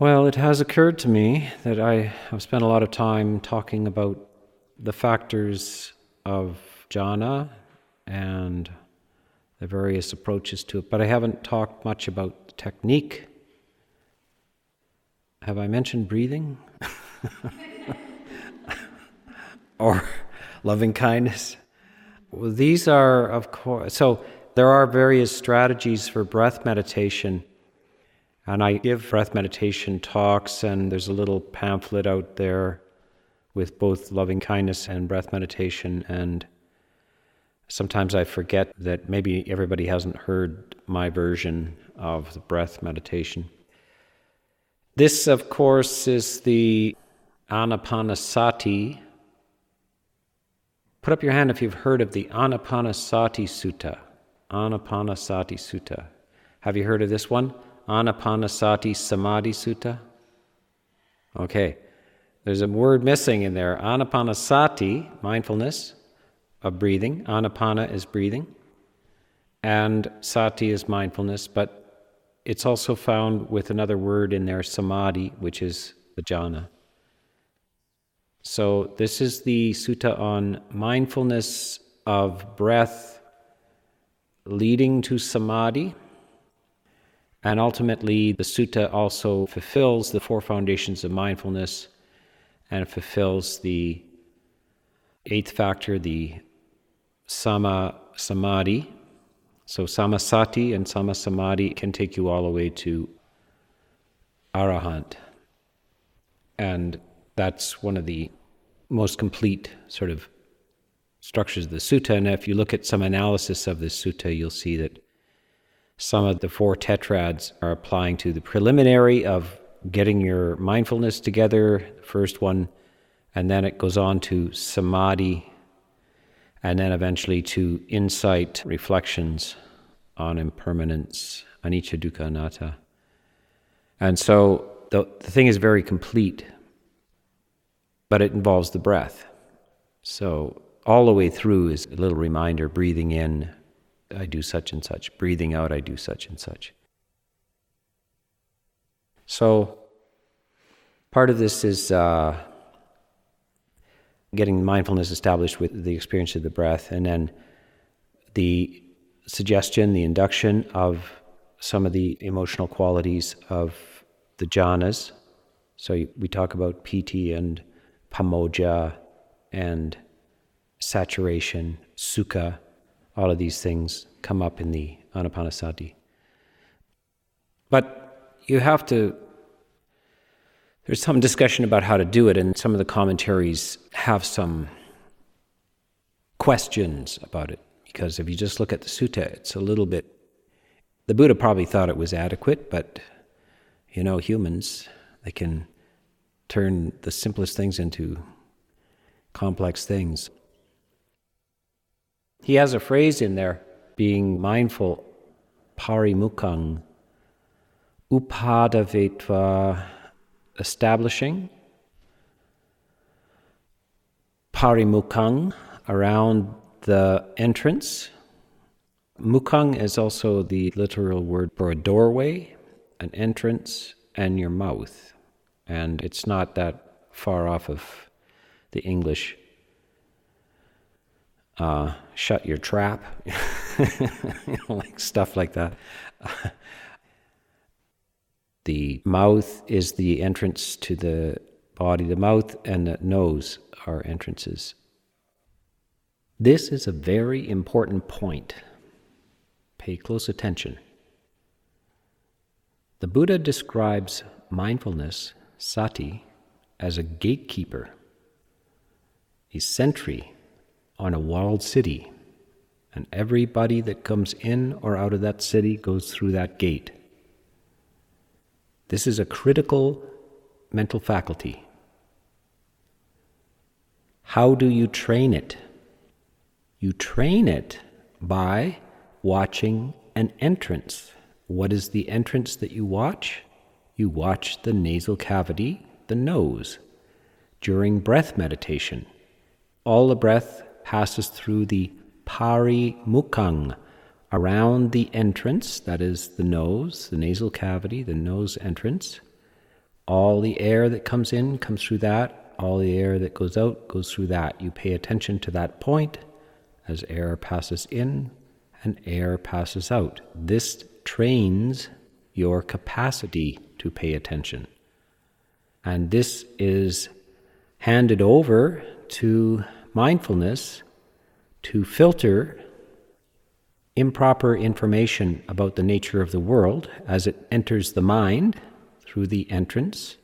Well, it has occurred to me that I have spent a lot of time talking about the factors of jhana and the various approaches to it, but I haven't talked much about technique. Have I mentioned breathing? or loving kindness? Well, these are, of course, so there are various strategies for breath meditation. And I give breath meditation talks, and there's a little pamphlet out there with both loving kindness and breath meditation. And sometimes I forget that maybe everybody hasn't heard my version of the breath meditation. This, of course, is the Anapanasati. Put up your hand if you've heard of the Anapanasati Sutta. Anapanasati Sutta. Have you heard of this one? Anapanasati Samadhi Sutta? Okay, there's a word missing in there. Anapanasati, mindfulness of breathing. Anapana is breathing. And sati is mindfulness, but it's also found with another word in there, samadhi, which is the jhana. So, this is the sutta on mindfulness of breath leading to samadhi. And ultimately, the sutta also fulfills the four foundations of mindfulness and fulfills the eighth factor, the samma samadhi. So, sammasati and samma samadhi can take you all the way to arahant. And that's one of the most complete sort of structures of the sutta. And if you look at some analysis of this sutta, you'll see that some of the four tetrads are applying to the preliminary of getting your mindfulness together, the first one, and then it goes on to samadhi, and then eventually to insight, reflections on impermanence, anicca, dukkha, anatta. And so the, the thing is very complete, but it involves the breath. So all the way through is a little reminder breathing in, I do such and such. Breathing out, I do such and such. So, part of this is uh, getting mindfulness established with the experience of the breath, and then the suggestion, the induction of some of the emotional qualities of the jhanas. So, we talk about piti and pamojja and saturation, sukha all of these things come up in the anapanasati. But you have to, there's some discussion about how to do it, and some of the commentaries have some questions about it. Because if you just look at the sutta, it's a little bit, the Buddha probably thought it was adequate, but you know, humans, they can turn the simplest things into complex things. He has a phrase in there being mindful, parimukkhang, upadavetva, establishing, parimukkhang, around the entrance. Mukkhang is also the literal word for a doorway, an entrance, and your mouth. And it's not that far off of the English uh, shut your trap, you know, like stuff like that. the mouth is the entrance to the body. The mouth and the nose are entrances. This is a very important point. Pay close attention. The Buddha describes mindfulness, sati, as a gatekeeper, a sentry on a walled city, and everybody that comes in or out of that city goes through that gate. This is a critical mental faculty. How do you train it? You train it by watching an entrance. What is the entrance that you watch? You watch the nasal cavity, the nose, during breath meditation. All the breath passes through the parimukkhang, around the entrance, that is the nose, the nasal cavity, the nose entrance, All the air that comes in comes through that, all the air that goes out goes through that. You pay attention to that point as air passes in and air passes out. This trains your capacity to pay attention. And this is handed over to mindfulness to filter improper information about the nature of the world as it enters the mind through the entrance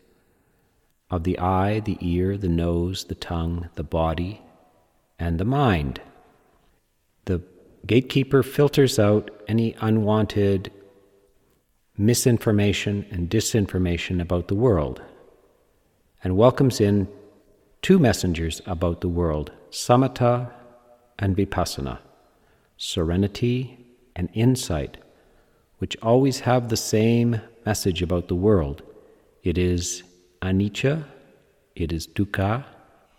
of the eye, the ear, the nose, the tongue, the body, and the mind. The gatekeeper filters out any unwanted misinformation and disinformation about the world and welcomes in two messengers about the world samatha and vipassana, serenity and insight, which always have the same message about the world. It is anicca, it is dukkha,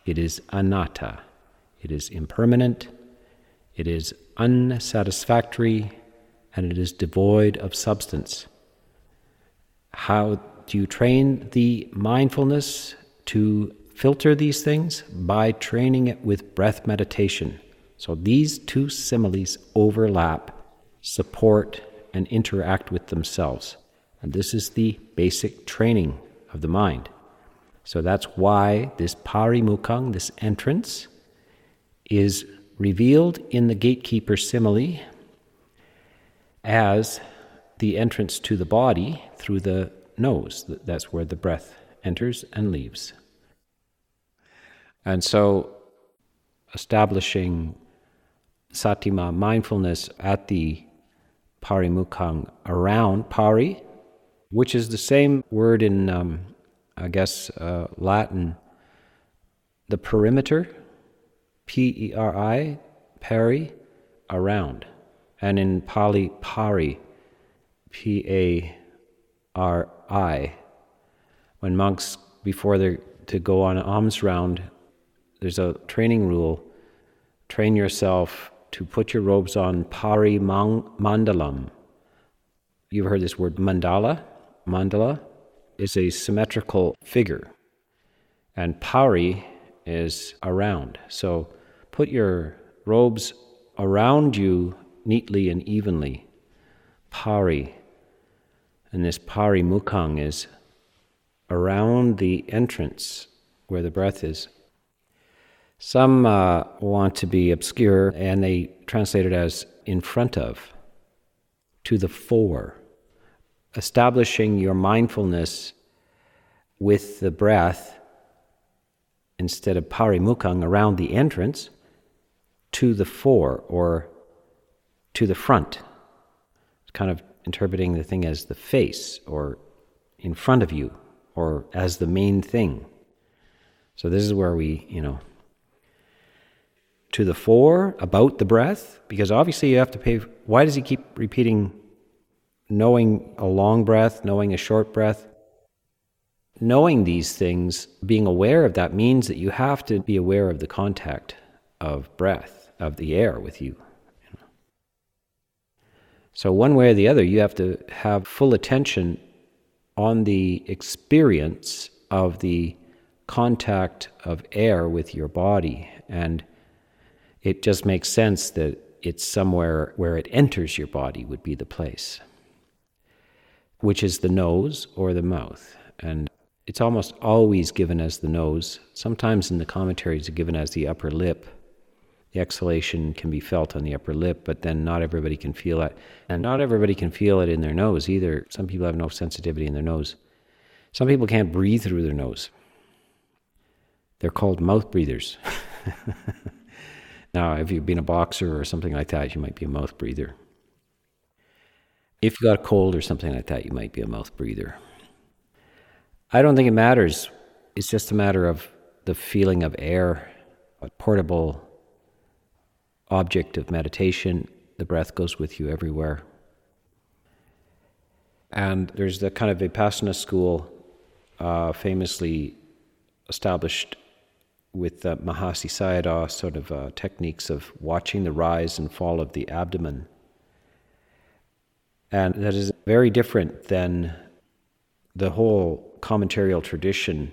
it is anatta, it is impermanent, it is unsatisfactory, and it is devoid of substance. How do you train the mindfulness to filter these things? By training it with breath meditation. So these two similes overlap, support, and interact with themselves. And this is the basic training of the mind. So that's why this parimukkhang, this entrance, is revealed in the gatekeeper simile as the entrance to the body through the nose. That's where the breath enters and leaves. And so, establishing satima mindfulness at the parimukkhang around pari, which is the same word in, um, I guess, uh, Latin, the perimeter, P E R I, pari, around. And in Pali, pari, P A R I. When monks, before they to go on alms round, there's a training rule. Train yourself to put your robes on pari mandalam. You've heard this word mandala. Mandala is a symmetrical figure, and pari is around. So put your robes around you neatly and evenly. Pari and this parimukkhang is around the entrance where the breath is. Some uh, want to be obscure and they translate it as in front of, to the fore, establishing your mindfulness with the breath instead of parimukkhang around the entrance to the fore or to the front. It's kind of interpreting the thing as the face or in front of you or as the main thing. So this is where we, you know, to the fore about the breath, because obviously you have to pay. Why does he keep repeating knowing a long breath, knowing a short breath? Knowing these things, being aware of that means that you have to be aware of the contact of breath, of the air with you. So, one way or the other, you have to have full attention on the experience of the contact of air with your body. And it just makes sense that it's somewhere where it enters your body, would be the place, which is the nose or the mouth. And it's almost always given as the nose. Sometimes in the commentaries, it's given as the upper lip the exhalation can be felt on the upper lip, but then not everybody can feel it. And not everybody can feel it in their nose either. Some people have no sensitivity in their nose. Some people can't breathe through their nose. They're called mouth breathers. now, if you've been a boxer or something like that, you might be a mouth breather. If you got a cold or something like that, you might be a mouth breather. I don't think it matters. It's just a matter of the feeling of air, a portable object of meditation, the breath goes with you everywhere. And there's the kind of Vipassana school uh, famously established with uh, Mahasi Sayadaw sort of uh, techniques of watching the rise and fall of the abdomen. And that is very different than the whole commentarial tradition,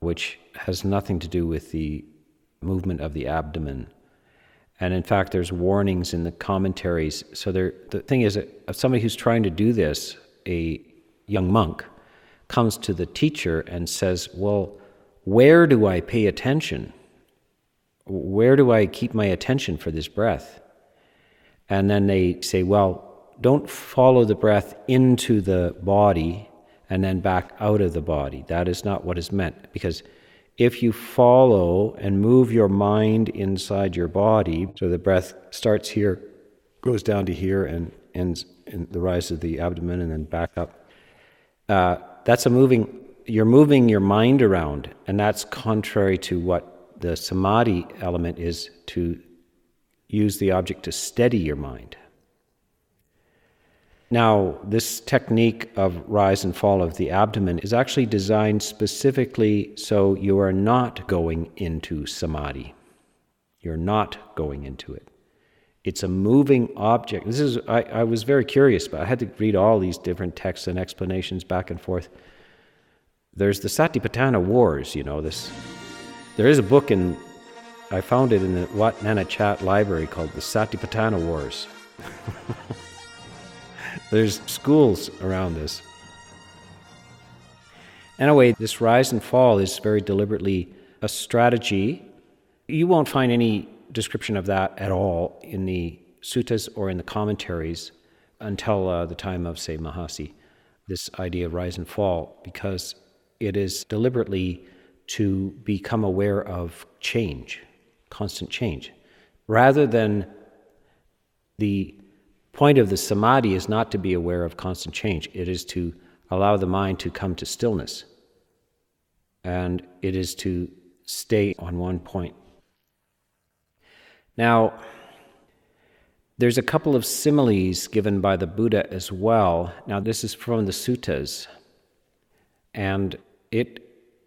which has nothing to do with the movement of the abdomen. And in fact, there's warnings in the commentaries. So there, the thing is, that somebody who's trying to do this, a young monk, comes to the teacher and says, Well, where do I pay attention? Where do I keep my attention for this breath? And then they say, Well, don't follow the breath into the body and then back out of the body. That is not what is meant. Because if you follow and move your mind inside your body, so the breath starts here, goes down to here, and ends in the rise of the abdomen and then back up, uh, that's a moving, you're moving your mind around, and that's contrary to what the samadhi element is to use the object to steady your mind. Now, this technique of rise and fall of the abdomen is actually designed specifically so you are not going into samadhi. You're not going into it. It's a moving object. This is I, I was very curious, but I had to read all these different texts and explanations back and forth. There's the Satipatthana Wars, you know, this there is a book in I found it in the Wat Nanachat library called the Satipatthana Wars. There's schools around this. Anyway, this rise and fall is very deliberately a strategy. You won't find any description of that at all in the suttas or in the commentaries until uh, the time of, say, Mahasi, this idea of rise and fall, because it is deliberately to become aware of change, constant change, rather than the point of the samadhi is not to be aware of constant change, it is to allow the mind to come to stillness. And it is to stay on one point. Now, there's a couple of similes given by the Buddha as well. Now, this is from the suttas, and it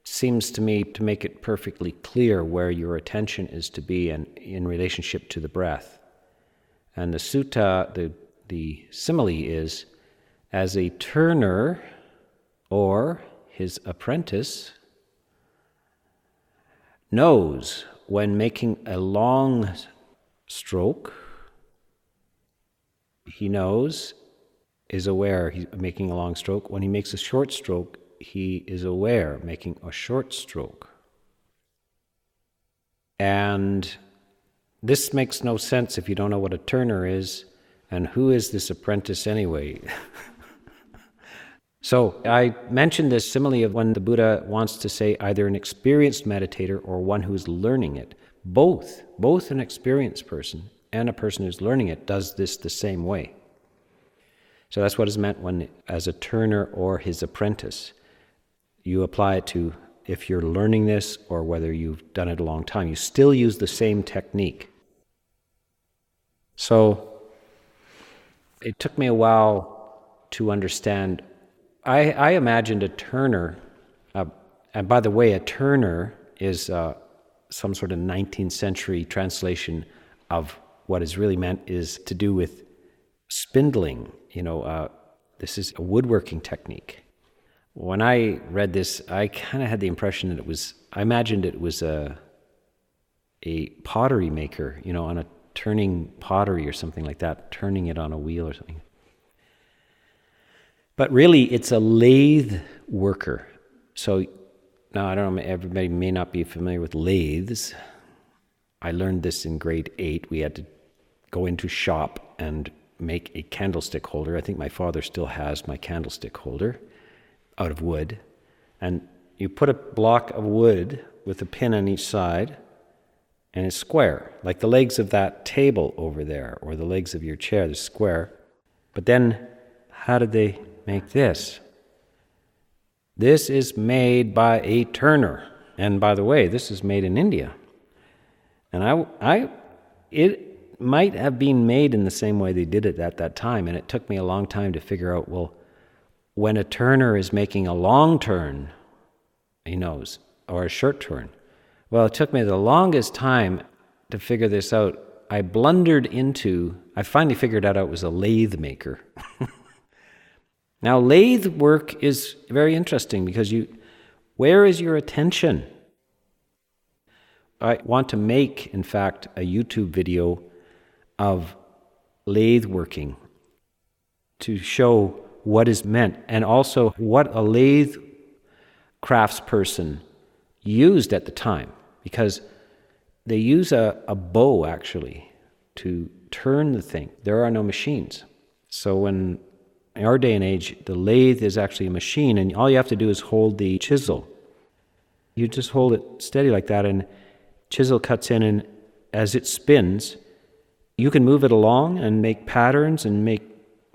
seems to me to make it perfectly clear where your attention is to be and in relationship to the breath. And the sutta, the, the simile is as a turner or his apprentice knows when making a long stroke, he knows, is aware he's making a long stroke. When he makes a short stroke, he is aware making a short stroke. And this makes no sense if you don't know what a turner is, and who is this apprentice anyway? so, I mentioned this simile of when the Buddha wants to say either an experienced meditator or one who's learning it. Both, both an experienced person and a person who's learning it does this the same way. So that's what is meant when, as a turner or his apprentice, you apply it to if you're learning this or whether you've done it a long time, you still use the same technique. So it took me a while to understand. I, I imagined a turner, uh, and by the way, a turner is uh, some sort of 19th century translation of what is really meant is to do with spindling. You know, uh, this is a woodworking technique. When I read this, I kind of had the impression that it was, I imagined it was a, a pottery maker, you know, on a turning pottery or something like that, turning it on a wheel or something. But really, it's a lathe worker. So now I don't know, everybody may not be familiar with lathes. I learned this in grade eight. We had to go into shop and make a candlestick holder. I think my father still has my candlestick holder out of wood. And you put a block of wood with a pin on each side, and it's square, like the legs of that table over there, or the legs of your chair, the square. But then, how did they make this? This is made by a turner. And by the way, this is made in India. And I, I, it might have been made in the same way they did it at that time. And it took me a long time to figure out well, when a turner is making a long turn, he knows, or a short turn. Well, it took me the longest time to figure this out. I blundered into, I finally figured out it was a lathe maker. Now, lathe work is very interesting because you, where is your attention? I want to make, in fact, a YouTube video of lathe working to show what is meant and also what a lathe craftsperson used at the time because they use a, a bow actually to turn the thing. There are no machines. So when in our day and age, the lathe is actually a machine, and all you have to do is hold the chisel. You just hold it steady like that, and chisel cuts in, and as it spins, you can move it along and make patterns and make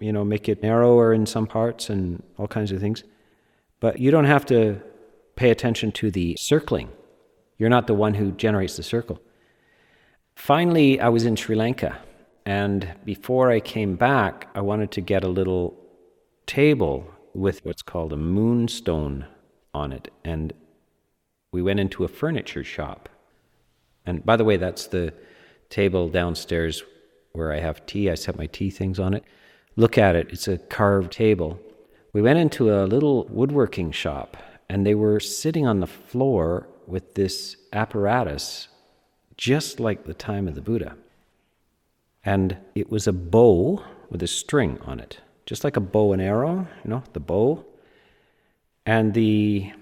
you know make it narrower in some parts and all kinds of things. But you don't have to pay attention to the circling. You're not the one who generates the circle. Finally, I was in Sri Lanka, and before I came back, I wanted to get a little table with what's called a moonstone on it. And we went into a furniture shop. And by the way, that's the table downstairs where I have tea. I set my tea things on it. Look at it, it's a carved table. We went into a little woodworking shop, and they were sitting on the floor with this apparatus, just like the time of the Buddha. And it was a bow with a string on it just like a bow and arrow, you know, the bow. And the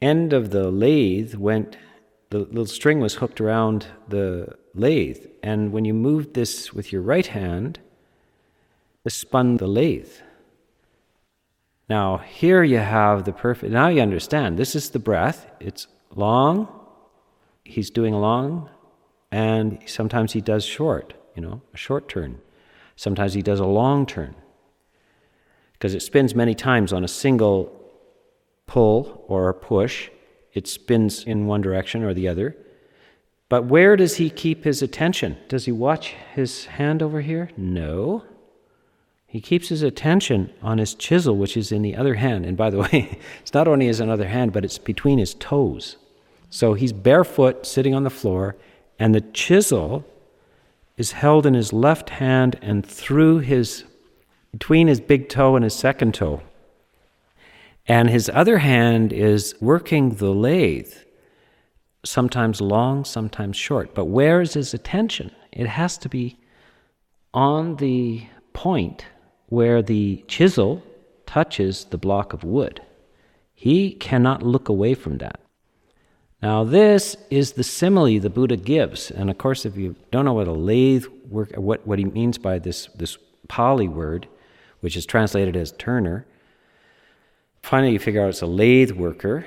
end of the lathe went, the little string was hooked around the lathe. And when you moved this with your right hand, spun the lathe. Now, here you have the perfect, now you understand. This is the breath. It's long, he's doing long, and sometimes he does short, you know, a short turn. Sometimes he does a long turn because it spins many times on a single pull or push. It spins in one direction or the other. But where does he keep his attention? Does he watch his hand over here? No. He keeps his attention on his chisel, which is in the other hand. And by the way, it's not only his other hand, but it's between his toes. So he's barefoot sitting on the floor, and the chisel is held in his left hand and through his between his big toe and his second toe. And his other hand is working the lathe, sometimes long, sometimes short. But where is his attention? It has to be on the point where the chisel touches the block of wood. He cannot look away from that. Now, this is the simile the Buddha gives. And of course, if you don't know what a lathe work, what, what he means by this, this Pali word, which is translated as turner. Finally, you figure out it's a lathe worker,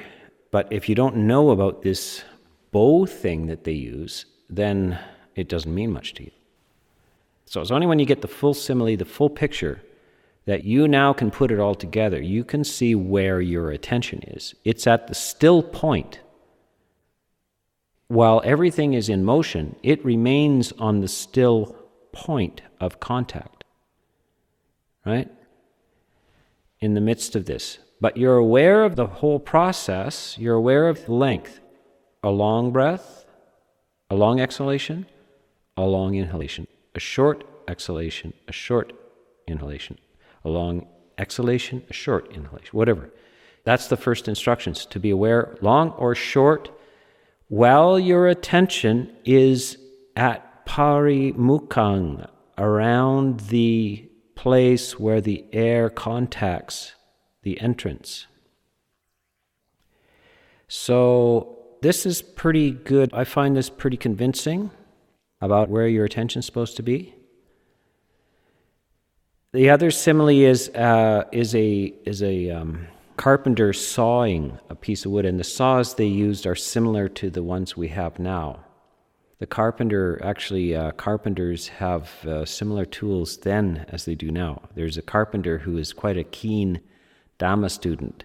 but if you don't know about this bow thing that they use, then it doesn't mean much to you. So it's only when you get the full simile, the full picture, that you now can put it all together. You can see where your attention is. It's at the still point. While everything is in motion, it remains on the still point of contact right? In the midst of this. But you're aware of the whole process, you're aware of length. A long breath, a long exhalation, a long inhalation, a short exhalation, a short inhalation, a long exhalation, a short inhalation, whatever. That's the first instructions to be aware, long or short, while your attention is at parimukkhang, around the place where the air contacts the entrance. So, this is pretty good. I find this pretty convincing about where your attention's supposed to be. The other simile is, uh, is a, is a um, carpenter sawing a piece of wood, and the saws they used are similar to the ones we have now. The carpenter, actually, uh, carpenters have uh, similar tools then as they do now. There's a carpenter who is quite a keen Dhamma student.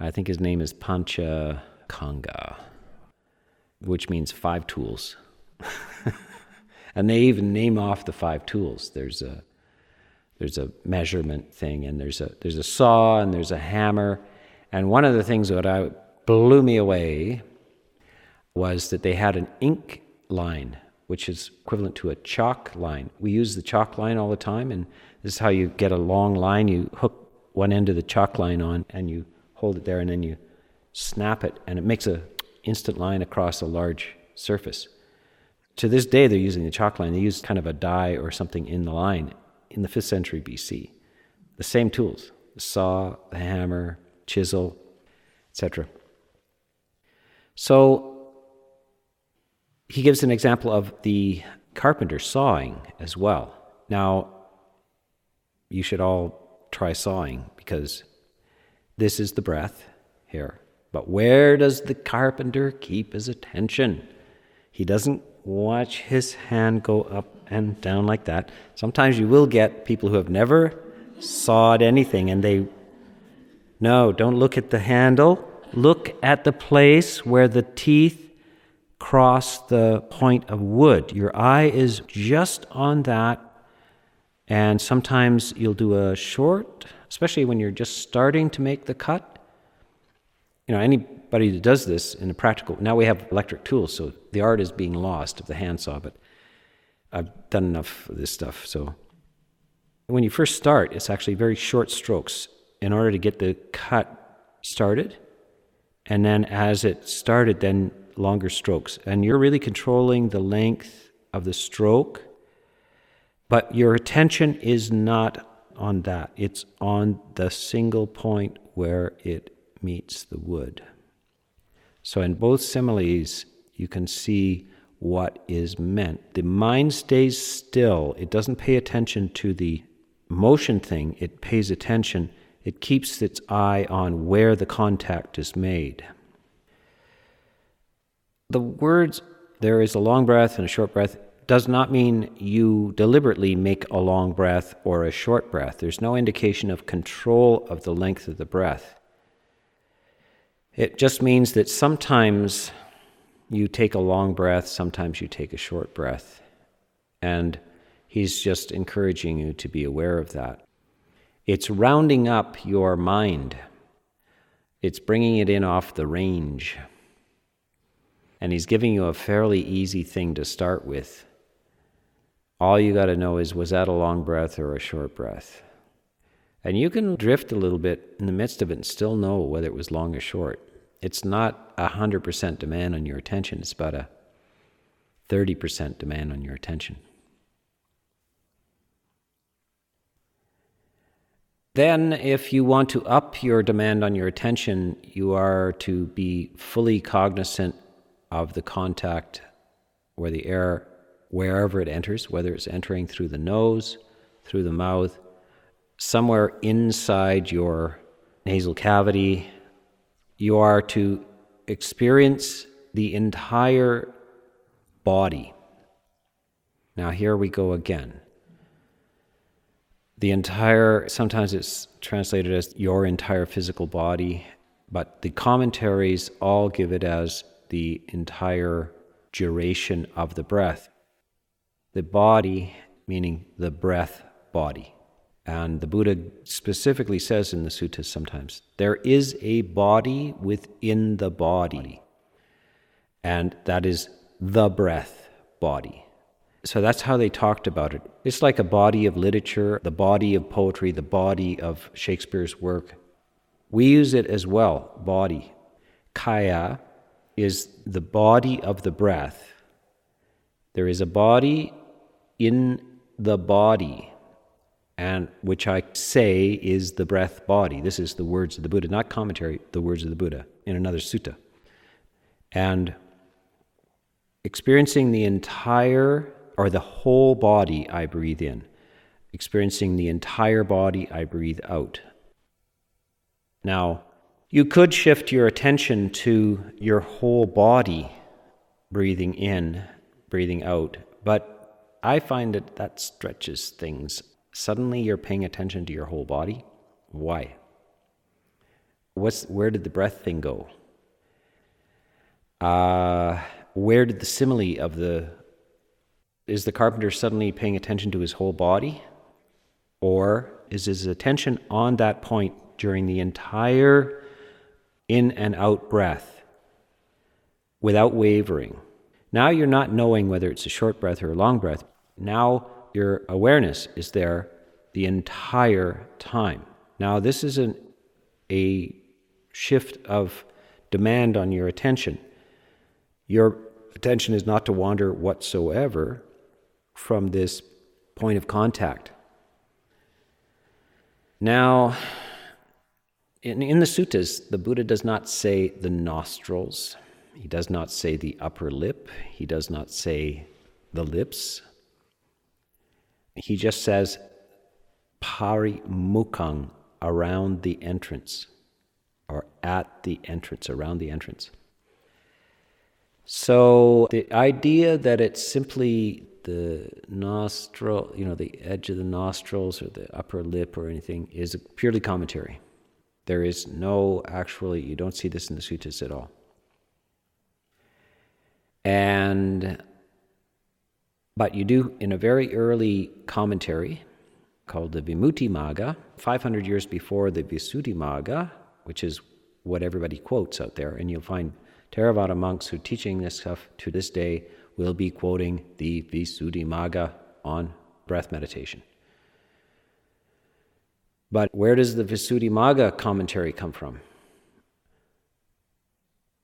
I think his name is Pancha Kanga, which means five tools. and they even name off the five tools. There's a there's a measurement thing, and there's a there's a saw, and there's a hammer. And one of the things that I blew me away was that they had an ink line, which is equivalent to a chalk line. We use the chalk line all the time, and this is how you get a long line. You hook one end of the chalk line on and you hold it there and then you snap it and it makes a instant line across a large surface. To this day, they're using the chalk line. They use kind of a die or something in the line in the 5th century BC. The same tools the saw, the hammer, chisel, etc. So he gives an example of the carpenter sawing as well. Now, you should all try sawing because this is the breath here. But where does the carpenter keep his attention? He doesn't watch his hand go up and down like that. Sometimes you will get people who have never sawed anything and they, no, don't look at the handle. Look at the place where the teeth cross the point of wood. Your eye is just on that. And sometimes you'll do a short, especially when you're just starting to make the cut. You know, anybody that does this in a practical, now we have electric tools, so the art is being lost of the handsaw, but I've done enough of this stuff. So when you first start, it's actually very short strokes in order to get the cut started. And then as it started, then longer strokes. And you're really controlling the length of the stroke, but your attention is not on that. It's on the single point where it meets the wood. So in both similes, you can see what is meant. The mind stays still, it doesn't pay attention to the motion thing, it pays attention, it keeps its eye on where the contact is made. The words, there is a long breath and a short breath, does not mean you deliberately make a long breath or a short breath. There's no indication of control of the length of the breath. It just means that sometimes you take a long breath, sometimes you take a short breath. And he's just encouraging you to be aware of that. It's rounding up your mind, it's bringing it in off the range. And he's giving you a fairly easy thing to start with. All you got to know is was that a long breath or a short breath? And you can drift a little bit in the midst of it and still know whether it was long or short. It's not a 100% demand on your attention, it's about a 30% demand on your attention. Then, if you want to up your demand on your attention, you are to be fully cognizant of the contact where the air, wherever it enters, whether it's entering through the nose, through the mouth, somewhere inside your nasal cavity, you are to experience the entire body. Now, here we go again. The entire, sometimes it's translated as your entire physical body, but the commentaries all give it as the entire duration of the breath. The body, meaning the breath body. And the Buddha specifically says in the suttas sometimes there is a body within the body, and that is the breath body. So that's how they talked about it. It's like a body of literature, the body of poetry, the body of Shakespeare's work. We use it as well, body. Kaya is the body of the breath. There is a body in the body and which I say is the breath body. This is the words of the Buddha, not commentary, the words of the Buddha in another sutta. And experiencing the entire or the whole body I breathe in, experiencing the entire body I breathe out. Now, you could shift your attention to your whole body breathing in, breathing out, but I find that that stretches things suddenly you're paying attention to your whole body. Why? What's, where did the breath thing go? Uh, where did the simile of the. Is the carpenter suddenly paying attention to his whole body? Or is his attention on that point during the entire in and out breath without wavering? Now you're not knowing whether it's a short breath or a long breath. Now your awareness is there the entire time. Now, this isn't a shift of demand on your attention. Your attention is not to wander whatsoever from this point of contact. Now, in, in the suttas, the Buddha does not say the nostrils, he does not say the upper lip, he does not say the lips. He just says pari mukang around the entrance or at the entrance, around the entrance. So the idea that it's simply the nostril, you know, the edge of the nostrils or the upper lip or anything is purely commentary. There is no actually, you don't see this in the suttas at all. And, but you do in a very early commentary called the Vimuttimagga, 500 years before the Visuddhimagga, which is what everybody quotes out there. And you'll find Theravada monks who are teaching this stuff to this day will be quoting the Visuddhimagga on breath meditation. But where does the Visuddhimagga commentary come from?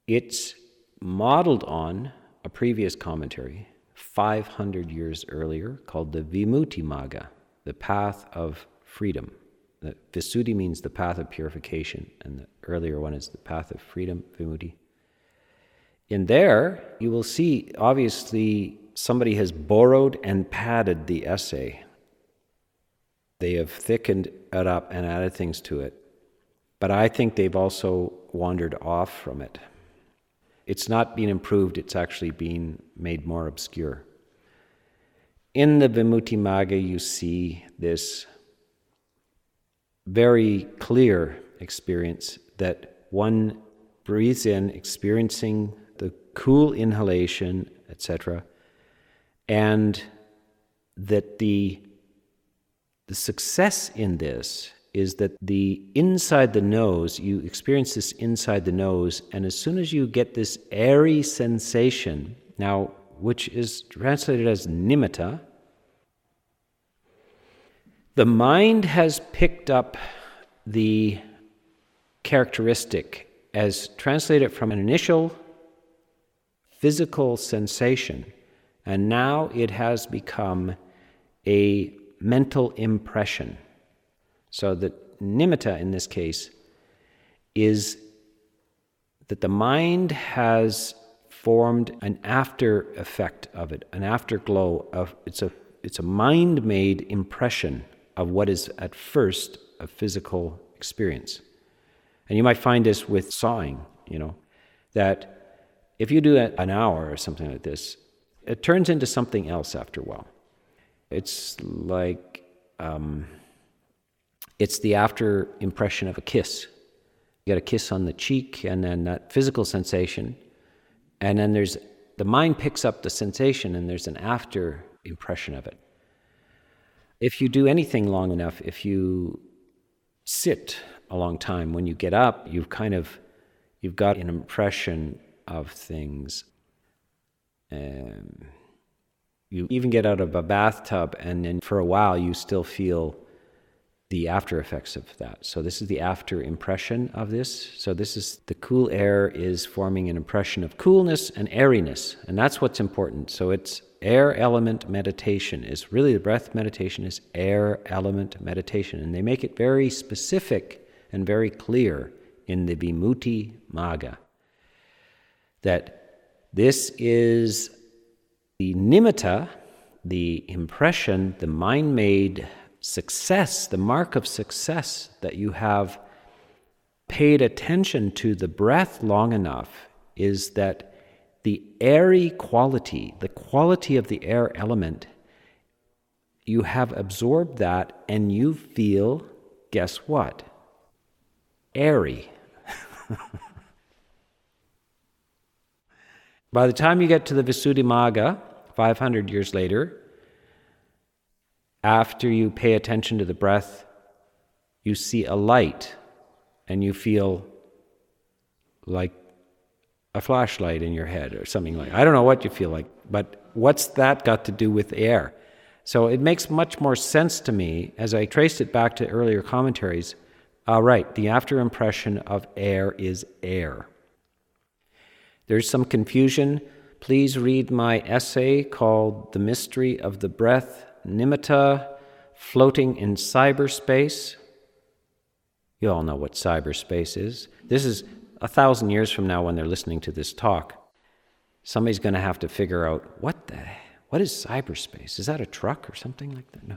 It's modeled on a previous commentary 500 years earlier called the Vimuttimagga, the path of freedom. The Visuddhi means the path of purification, and the earlier one is the path of freedom, Vimutti. In there, you will see obviously somebody has borrowed and padded the essay. They have thickened it up and added things to it. But I think they've also wandered off from it. It's not been improved, it's actually being made more obscure. In the Vimuttimagga, you see this very clear experience that one breathes in, experiencing the cool inhalation, etc., and that the the success in this is that the inside the nose, you experience this inside the nose, and as soon as you get this airy sensation, now which is translated as nimitta, the mind has picked up the characteristic as translated from an initial physical sensation, and now it has become a mental impression. So the nimitta in this case is that the mind has formed an after effect of it, an afterglow of it's a it's a mind made impression of what is at first a physical experience. And you might find this with sawing, you know, that if you do that an hour or something like this, it turns into something else after a while. It's like um, it's the after impression of a kiss. You get a kiss on the cheek, and then that physical sensation, and then there's the mind picks up the sensation, and there's an after impression of it. If you do anything long enough, if you sit a long time, when you get up, you've kind of you've got an impression of things. Um, you even get out of a bathtub, and then for a while, you still feel the after effects of that. So, this is the after impression of this. So, this is the cool air is forming an impression of coolness and airiness, and that's what's important. So, it's air element meditation is really the breath meditation is air element meditation, and they make it very specific and very clear in the Vimutti Maga that this is the nimitta, the impression, the mind made success, the mark of success that you have paid attention to the breath long enough is that the airy quality, the quality of the air element, you have absorbed that and you feel, guess what? Airy. By the time you get to the Visuddhimagga, 500 years later, after you pay attention to the breath, you see a light and you feel like a flashlight in your head or something like I don't know what you feel like, but what's that got to do with air? So it makes much more sense to me as I traced it back to earlier commentaries All right, the after impression of air is air. There's some confusion. Please read my essay called The Mystery of the Breath, Nimitta, Floating in Cyberspace. You all know what cyberspace is. This is a thousand years from now when they're listening to this talk. Somebody's going to have to figure out what the what is cyberspace? Is that a truck or something like that? No.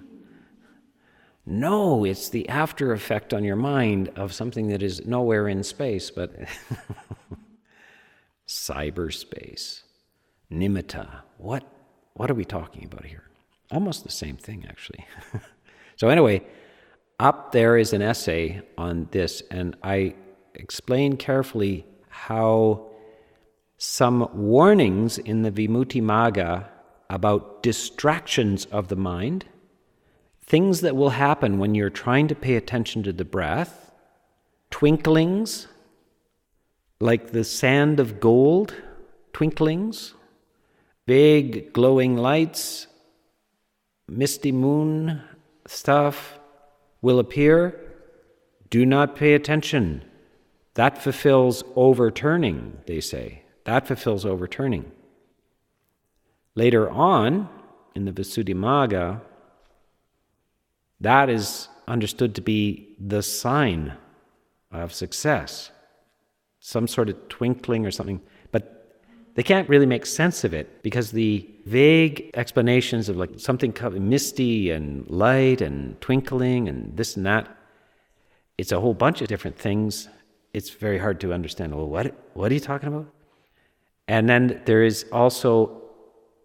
No, it's the after effect on your mind of something that is nowhere in space, but cyberspace, nimitta. What, what are we talking about here? Almost the same thing, actually. so, anyway, up there is an essay on this, and I explain carefully how some warnings in the Vimuttimagga about distractions of the mind things that will happen when you're trying to pay attention to the breath, twinklings, like the sand of gold, twinklings, big glowing lights, misty moon stuff will appear. Do not pay attention. That fulfills overturning, they say. That fulfills overturning. Later on, in the Visuddhimagga, that is understood to be the sign of success. Some sort of twinkling or something. They can't really make sense of it because the vague explanations of like something misty and light and twinkling and this and that, it's a whole bunch of different things. It's very hard to understand. Well, what, what are you talking about? And then there is also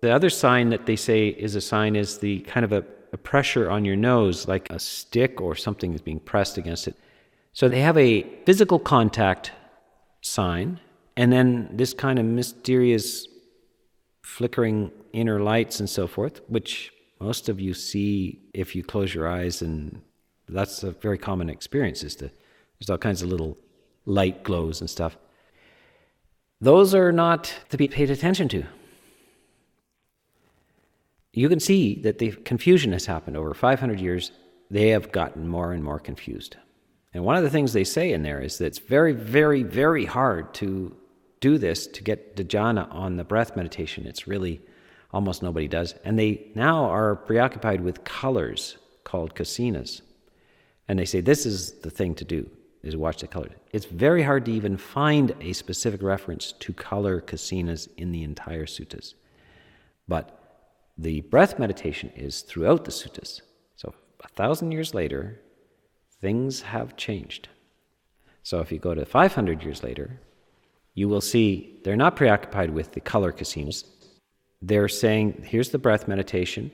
the other sign that they say is a sign is the kind of a a pressure on your nose, like a stick or something is being pressed against it. So they have a physical contact sign, and then this kind of mysterious flickering inner lights and so forth, which most of you see if you close your eyes, and that's a very common experience. Is to there's all kinds of little light glows and stuff. Those are not to be paid attention to you can see that the confusion has happened over 500 years. They have gotten more and more confused. And one of the things they say in there is that it's very, very, very hard to do this to get dhyana on the breath meditation. It's really almost nobody does. And they now are preoccupied with colors called kasinas. And they say this is the thing to do is watch the colors. It's very hard to even find a specific reference to color kasinas in the entire suttas. But the breath meditation is throughout the suttas. So, a thousand years later, things have changed. So, if you go to 500 years later, you will see they're not preoccupied with the color kasinas. They're saying, here's the breath meditation,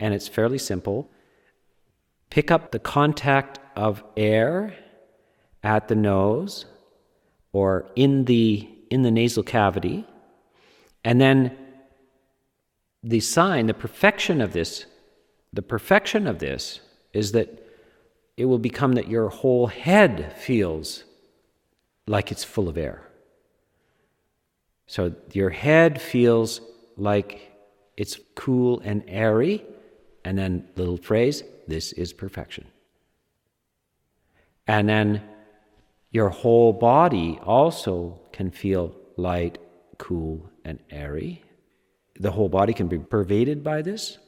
and it's fairly simple. Pick up the contact of air at the nose or in the, in the nasal cavity, and then the sign, the perfection of this, the perfection of this is that it will become that your whole head feels like it's full of air. So your head feels like it's cool and airy, and then little phrase, this is perfection. And then your whole body also can feel light, cool, and airy the whole body can be pervaded by this,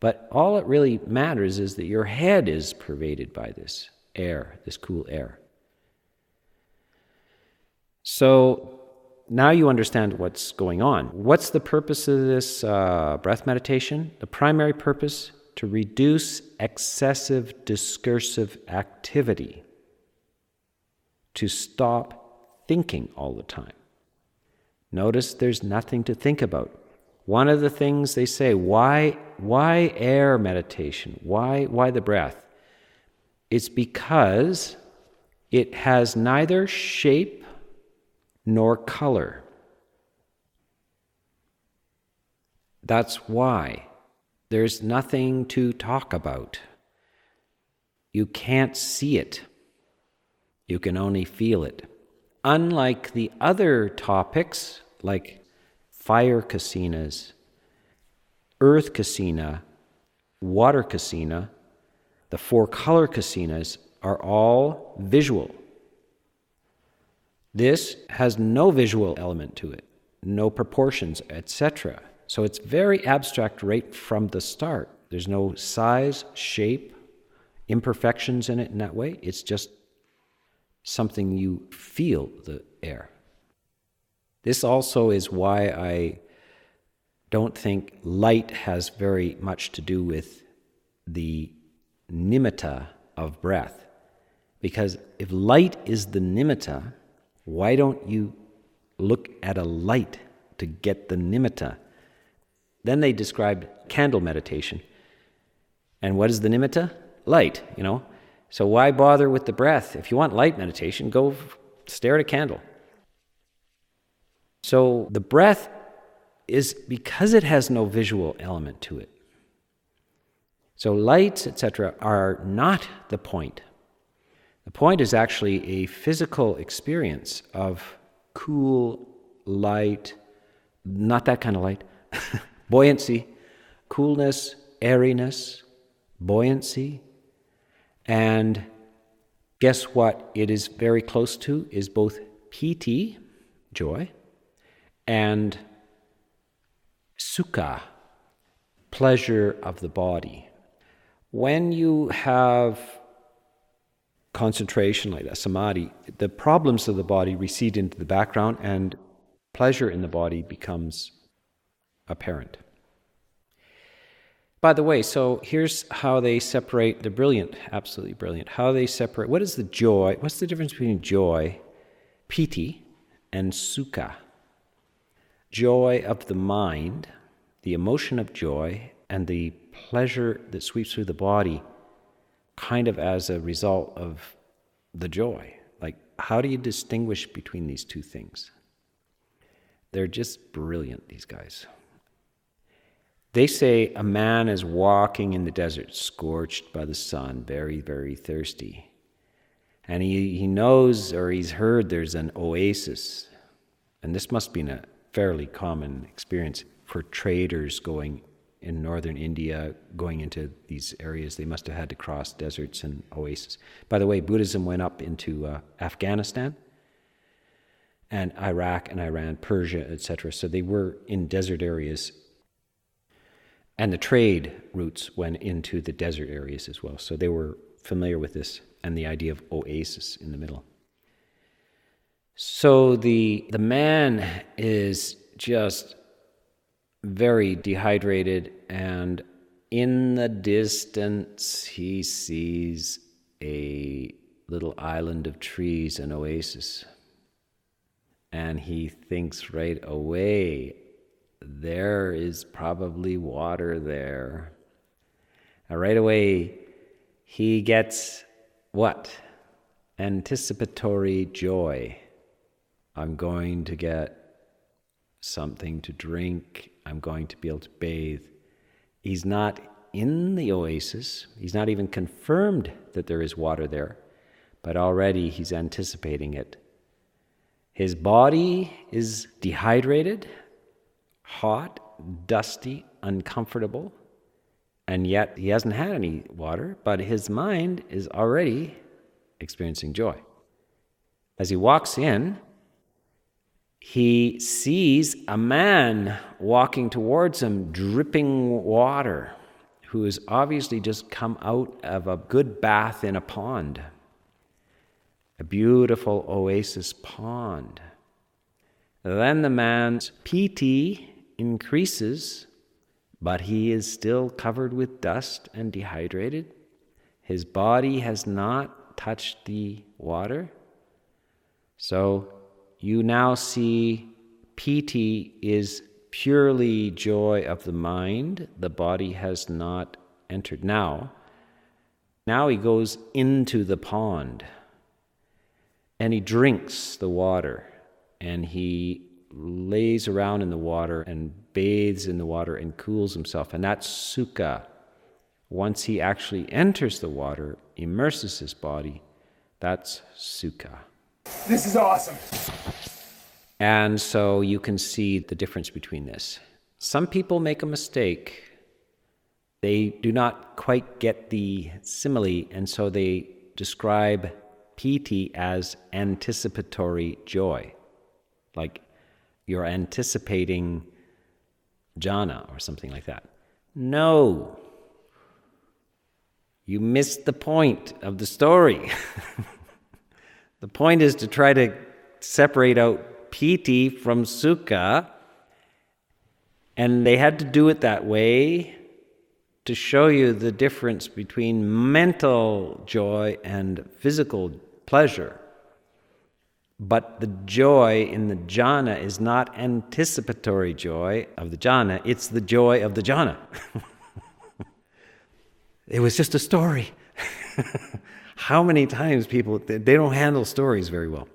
but all it really matters is that your head is pervaded by this air, this cool air. So now you understand what's going on. What's the purpose of this uh, breath meditation? The primary purpose to reduce excessive discursive activity, to stop thinking all the time. Notice there's nothing to think about. One of the things they say, why, why air meditation? Why, why the breath? It's because it has neither shape nor color. That's why. There's nothing to talk about. You can't see it, you can only feel it. Unlike the other topics, like fire kasinas, earth kasina, water kasina, the four color kasinas are all visual. This has no visual element to it, no proportions, etc. So it's very abstract right from the start. There's no size, shape, imperfections in it in that way. It's just something you feel the air. This also is why I don't think light has very much to do with the nimitta of breath. Because if light is the nimitta, why don't you look at a light to get the nimitta? Then they described candle meditation. And what is the nimitta? Light, you know. So why bother with the breath? If you want light meditation, go stare at a candle. So the breath is because it has no visual element to it. So lights, etc., are not the point. The point is actually a physical experience of cool light, not that kind of light, buoyancy, coolness, airiness, buoyancy. And guess what it is very close to is both piti, joy, and sukha, pleasure of the body. When you have concentration like that, samadhi, the problems of the body recede into the background and pleasure in the body becomes apparent. By the way, so here's how they separate the brilliant, absolutely brilliant. How they separate what is the joy? What's the difference between joy, piti, and sukha? Joy of the mind, the emotion of joy, and the pleasure that sweeps through the body kind of as a result of the joy. Like, how do you distinguish between these two things? They're just brilliant, these guys. They say a man is walking in the desert, scorched by the sun, very, very thirsty. And he, he knows or he's heard there's an oasis. And this must be a fairly common experience for traders going in northern India going into these areas. They must have had to cross deserts and oases. By the way, Buddhism went up into uh, Afghanistan and Iraq and Iran, Persia, etc. So they were in desert areas. And the trade routes went into the desert areas as well. So they were familiar with this and the idea of oasis in the middle. So the, the man is just very dehydrated, and in the distance, he sees a little island of trees, an oasis. And he thinks right away, there is probably water there. And right away, he gets what? Anticipatory joy. I'm going to get something to drink I'm going to be able to bathe. He's not in the oasis, he's not even confirmed that there is water there, but already he's anticipating it. His body is dehydrated, hot, dusty, uncomfortable, and yet he hasn't had any water, but his mind is already experiencing joy. As he walks in, he sees a man walking towards him, dripping water, who has obviously just come out of a good bath in a pond, a beautiful oasis pond. Then the man's piti increases, but he is still covered with dust and dehydrated. His body has not touched the water. So you now see piti is purely joy of the mind. The body has not entered. Now, now he goes into the pond and he drinks the water and he lays around in the water and bathes in the water and cools himself. And that's sukha. Once he actually enters the water, immerses his body, that's sukha. This is awesome. And so you can see the difference between this. Some people make a mistake. They do not quite get the simile, and so they describe piti as anticipatory joy, like you're anticipating jhana or something like that. No. You missed the point of the story. the point is to try to separate out piti from sukha, and they had to do it that way to show you the difference between mental joy and physical pleasure. But the joy in the jhana is not anticipatory joy of the jhana, it's the joy of the jhana. it was just a story. How many times people, they don't handle stories very well.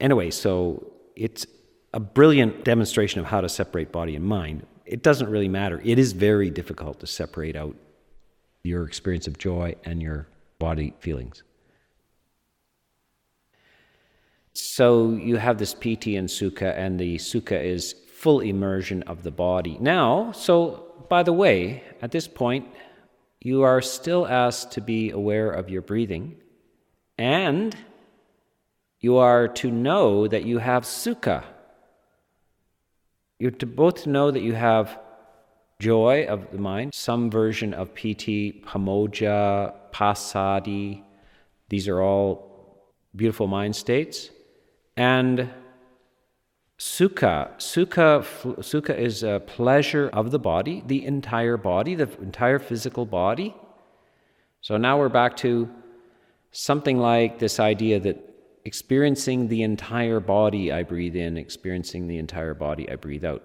Anyway, so it's a brilliant demonstration of how to separate body and mind. It doesn't really matter. It is very difficult to separate out your experience of joy and your body feelings. So you have this piti and sukha, and the sukha is full immersion of the body. Now, so by the way, at this point, you are still asked to be aware of your breathing, and you are to know that you have sukha. You're to both know that you have joy of the mind, some version of piti, pamojja, passaddhi. These are all beautiful mind states. And sukha, sukha, sukha is a pleasure of the body, the entire body, the entire physical body. So now we're back to something like this idea that experiencing the entire body I breathe in, experiencing the entire body I breathe out.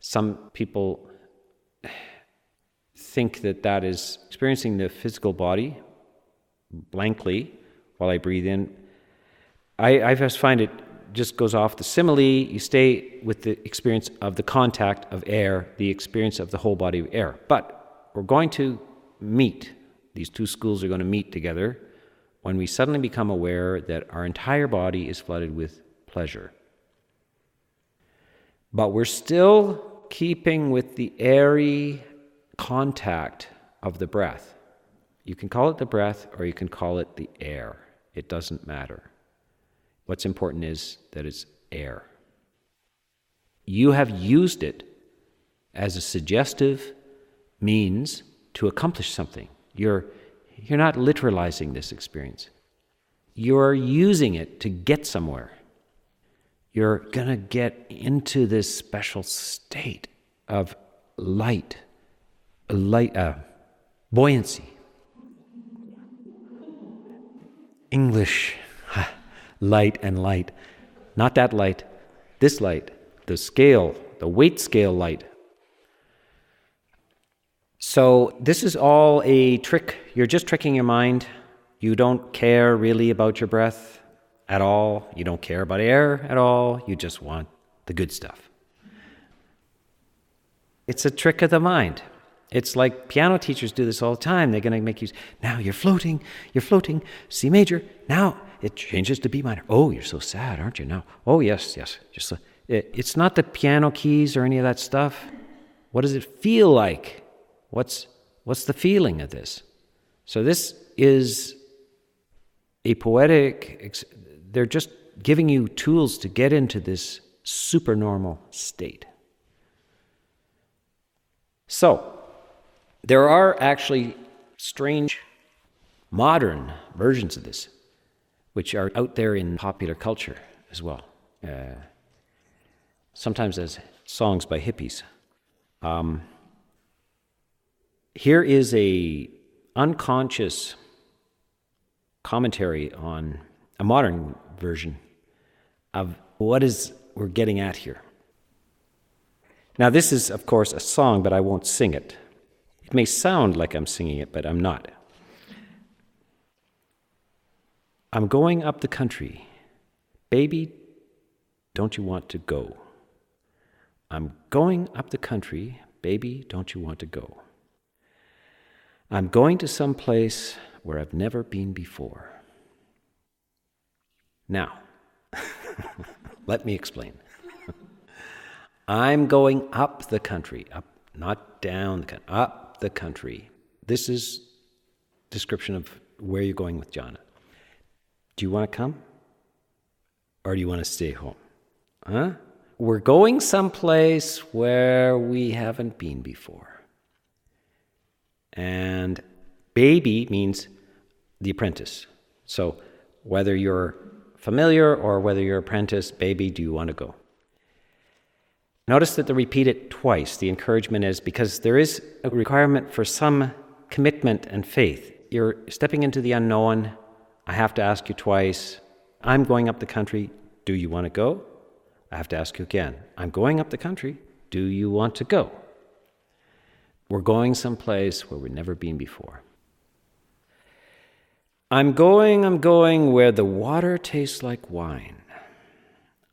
Some people think that that is experiencing the physical body blankly while I breathe in I, I just find it just goes off the simile. You stay with the experience of the contact of air, the experience of the whole body of air. But we're going to meet, these two schools are going to meet together when we suddenly become aware that our entire body is flooded with pleasure. But we're still keeping with the airy contact of the breath. You can call it the breath or you can call it the air. It doesn't matter. What's important is that it's air. You have used it as a suggestive means to accomplish something. You're, you're not literalizing this experience. You're using it to get somewhere. You're going to get into this special state of light, light uh, buoyancy. English light and light. Not that light, this light, the scale, the weight scale light. So, this is all a trick. You're just tricking your mind. You don't care really about your breath at all. You don't care about air at all. You just want the good stuff. It's a trick of the mind. It's like piano teachers do this all the time. They're going to make you, now you're floating, you're floating, C major, now it changes to B minor. Oh, you're so sad, aren't you now? Oh, yes, yes. Just it, it's not the piano keys or any of that stuff. What does it feel like? What's what's the feeling of this? So this is a poetic. They're just giving you tools to get into this supernormal state. So there are actually strange modern versions of this which are out there in popular culture as well. Uh, sometimes as songs by hippies. Um, here is a unconscious commentary on a modern version of what is we're getting at here. Now, this is, of course, a song, but I won't sing it. It may sound like I'm singing it, but I'm not. I'm going up the country. Baby, don't you want to go? I'm going up the country. Baby, don't you want to go? I'm going to some place where I've never been before. Now, let me explain. I'm going up the country, up, not down the country, up the country. This is description of where you're going with Jhana. Do you want to come? Or do you want to stay home? Huh? We're going someplace where we haven't been before. And baby means the apprentice. So whether you're familiar or whether you're apprentice, baby, do you want to go? Notice that they repeat it twice. The encouragement is because there is a requirement for some commitment and faith. You're stepping into the unknown. I have to ask you twice. I'm going up the country. Do you want to go? I have to ask you again. I'm going up the country. Do you want to go? We're going someplace where we've never been before. I'm going, I'm going where the water tastes like wine.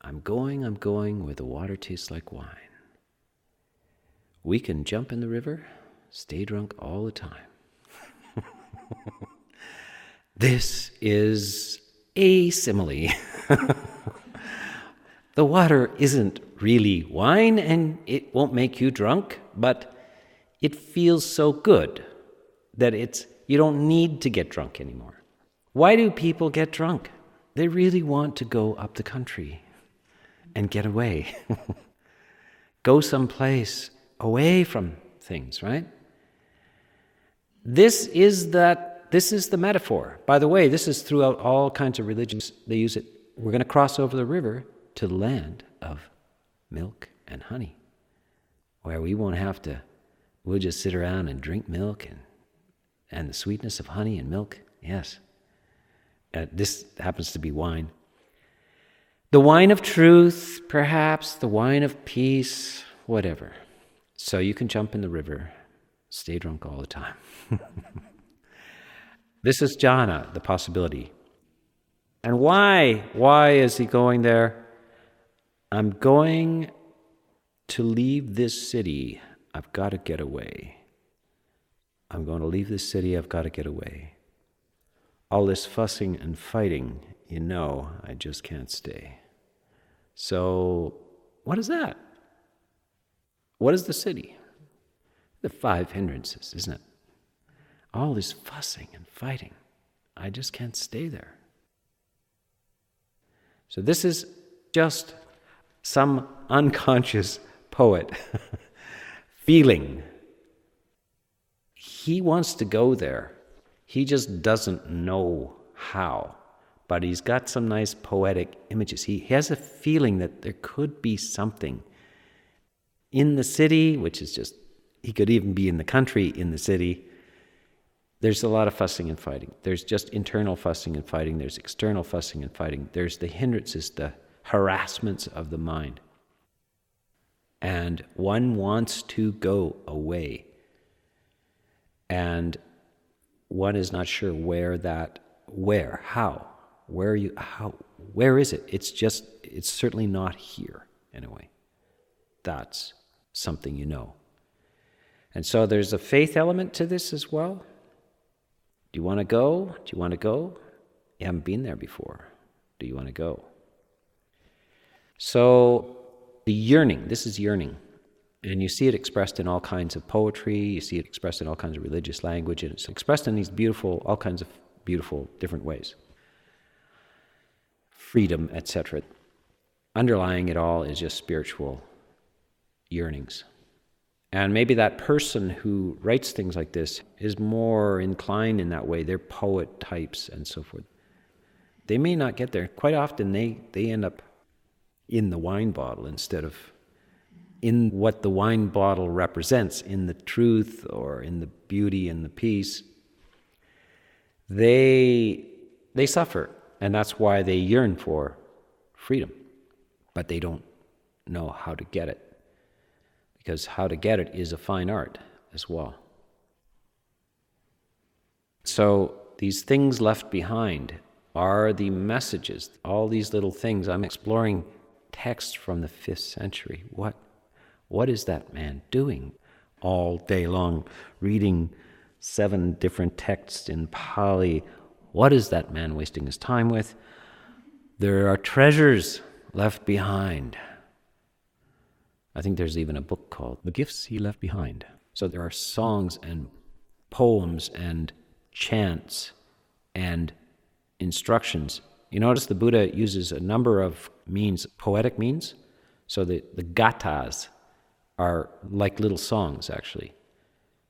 I'm going, I'm going where the water tastes like wine. We can jump in the river, stay drunk all the time. this is a simile. the water isn't really wine and it won't make you drunk, but it feels so good that it's you don't need to get drunk anymore. Why do people get drunk? They really want to go up the country and get away. Go someplace away from things, right? This is that this is the metaphor. By the way, this is throughout all kinds of religions. They use it. We're going to cross over the river to the land of milk and honey, where we won't have to. We'll just sit around and drink milk and and the sweetness of honey and milk. Yes, uh, this happens to be wine. The wine of truth, perhaps, the wine of peace, whatever. So you can jump in the river, stay drunk all the time. this is jhana, the possibility. And why? Why is he going there? I'm going to leave this city. I've got to get away. I'm going to leave this city. I've got to get away. All this fussing and fighting you know I just can't stay. So, what is that? What is the city? The five hindrances, isn't it? All this fussing and fighting. I just can't stay there. So, this is just some unconscious poet feeling. He wants to go there, he just doesn't know how but he's got some nice poetic images. He has a feeling that there could be something in the city, which is just, he could even be in the country in the city. There's a lot of fussing and fighting. There's just internal fussing and fighting. There's external fussing and fighting. There's the hindrances, the harassments of the mind. And one wants to go away. And one is not sure where that, where, how where you? How? Where is it? It's just. It's certainly not here. Anyway, that's something you know. And so there's a faith element to this as well. Do you want to go? Do you want to go? You haven't been there before. Do you want to go? So the yearning. This is yearning. And you see it expressed in all kinds of poetry, you see it expressed in all kinds of religious language, and it's expressed in these beautiful, all kinds of beautiful different ways freedom, etc. Underlying it all is just spiritual yearnings. And maybe that person who writes things like this is more inclined in that way. They're poet types and so forth. They may not get there. Quite often they, they end up in the wine bottle instead of in what the wine bottle represents, in the truth or in the beauty and the peace. They, they suffer and that's why they yearn for freedom. But they don't know how to get it. Because how to get it is a fine art as well. So these things left behind are the messages, all these little things. I'm exploring texts from the fifth century. What, what is that man doing all day long, reading seven different texts in Pali, what is that man wasting his time with? There are treasures left behind. I think there's even a book called The Gifts He Left Behind. So there are songs and poems and chants and instructions. You notice the Buddha uses a number of means, poetic means. So the, the gathas are like little songs, actually.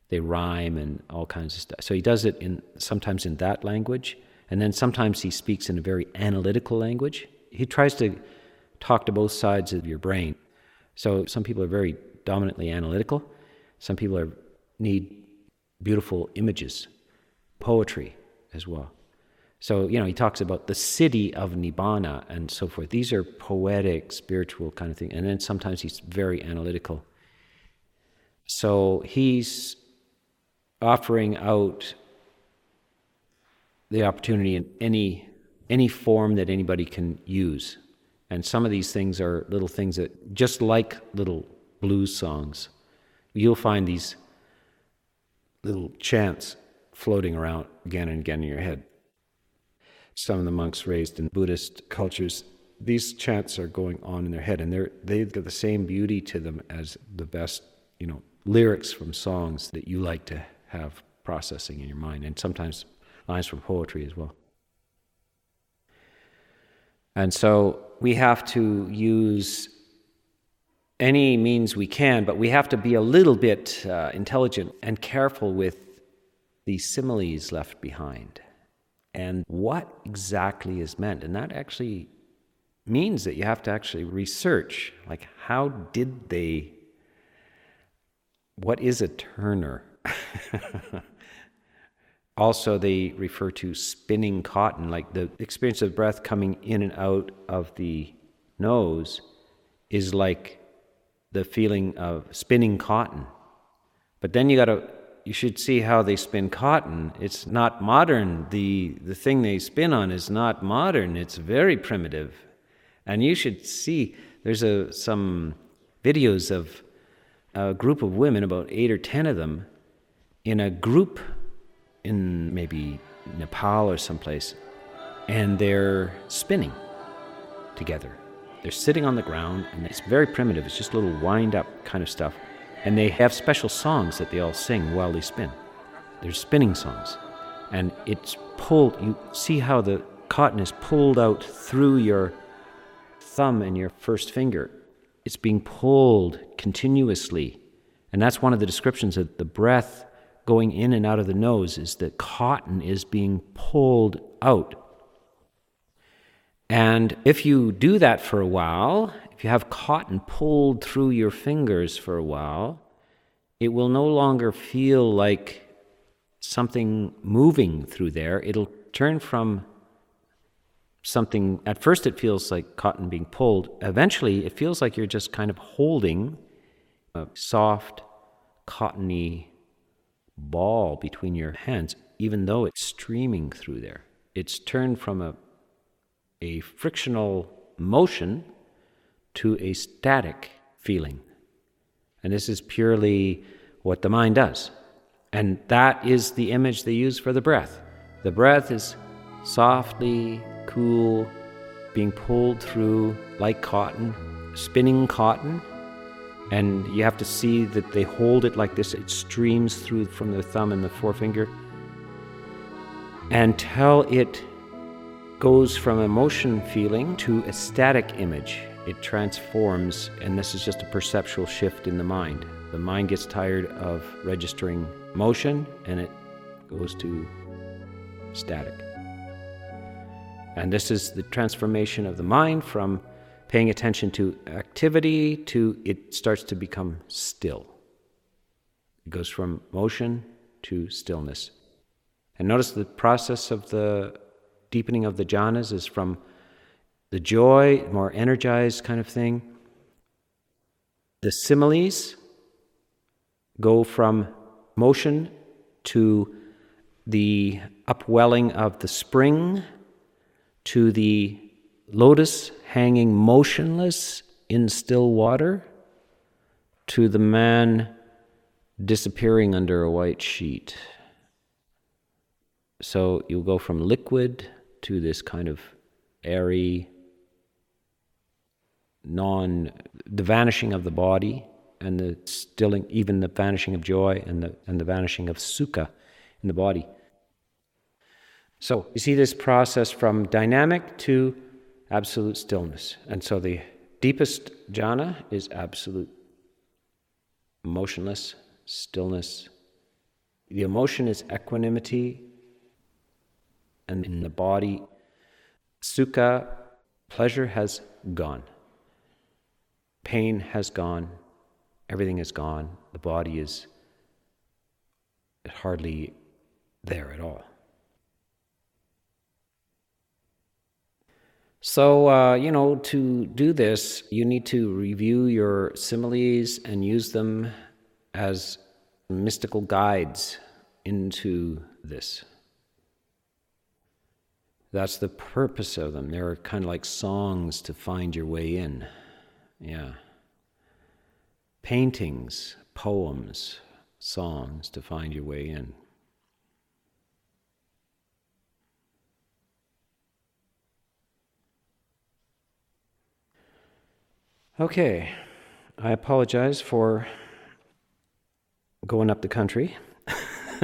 They rhyme and all kinds of stuff. So he does it in sometimes in that language, and then sometimes he speaks in a very analytical language. He tries to talk to both sides of your brain. So some people are very dominantly analytical. Some people are, need beautiful images, poetry as well. So, you know, he talks about the city of Nibbana and so forth. These are poetic, spiritual kind of thing. And then sometimes he's very analytical. So he's offering out the opportunity in any any form that anybody can use. And some of these things are little things that just like little blues songs. You'll find these little chants floating around again and again in your head. Some of the monks raised in Buddhist cultures, these chants are going on in their head, and they're they've got the same beauty to them as the best, you know, lyrics from songs that you like to have processing in your mind, and sometimes lines from poetry as well. And so we have to use any means we can, but we have to be a little bit uh, intelligent and careful with the similes left behind and what exactly is meant. And that actually means that you have to actually research like, how did they what is a turner? also, they refer to spinning cotton, like the experience of breath coming in and out of the nose is like the feeling of spinning cotton. But then you got to you should see how they spin cotton. It's not modern. The the thing they spin on is not modern. It's very primitive. And you should see there's a some videos of a group of women, about eight or ten of them, in a group in maybe Nepal or someplace, and they're spinning together. They're sitting on the ground, and it's very primitive. It's just little wind up kind of stuff. And they have special songs that they all sing while they spin. They're spinning songs. And it's pulled, you see how the cotton is pulled out through your thumb and your first finger it's being pulled continuously. And that's one of the descriptions of the breath going in and out of the nose is that cotton is being pulled out. And if you do that for a while, if you have cotton pulled through your fingers for a while, it will no longer feel like something moving through there. It'll turn from something, at first it feels like cotton being pulled. Eventually, it feels like you're just kind of holding a soft, cottony ball between your hands, even though it's streaming through there. It's turned from a, a frictional motion to a static feeling. And this is purely what the mind does. And that is the image they use for the breath. The breath is softly cool, being pulled through like cotton, spinning cotton. And you have to see that they hold it like this, it streams through from the thumb and the forefinger and until it goes from a motion feeling to a static image. It transforms, and this is just a perceptual shift in the mind. The mind gets tired of registering motion and it goes to static. And this is the transformation of the mind from paying attention to activity to it starts to become still. It goes from motion to stillness. And notice the process of the deepening of the jhanas is from the joy, more energized kind of thing. The similes go from motion to the upwelling of the spring to the lotus hanging motionless in still water, to the man disappearing under a white sheet. So you go from liquid to this kind of airy, non, the vanishing of the body and the stilling, even the vanishing of joy and the, and the vanishing of sukha in the body. So you see this process from dynamic to absolute stillness. And so the deepest jhana is absolute motionless stillness. The emotion is equanimity, and in the body, sukha, pleasure has gone. Pain has gone. Everything is gone. The body is hardly there at all. So, uh, you know, to do this, you need to review your similes and use them as mystical guides into this. That's the purpose of them. They're kind of like songs to find your way in. Yeah. Paintings, poems, songs to find your way in. Okay, I apologize for going up the country.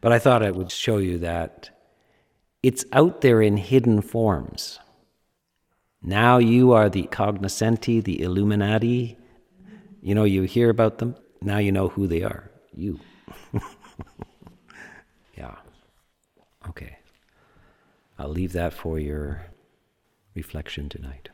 but I thought I would show you that it's out there in hidden forms. Now you are the cognoscenti, the illuminati. You know, you hear about them. Now you know who they are. You. yeah. Okay. I'll leave that for your reflection tonight.